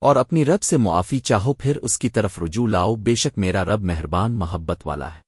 اور اپنی رب سے معافی چاہو، پھر اس کی طرف رجوع لاؤ۔ بے شک میرا رب مہربان، محبت والا ہے۔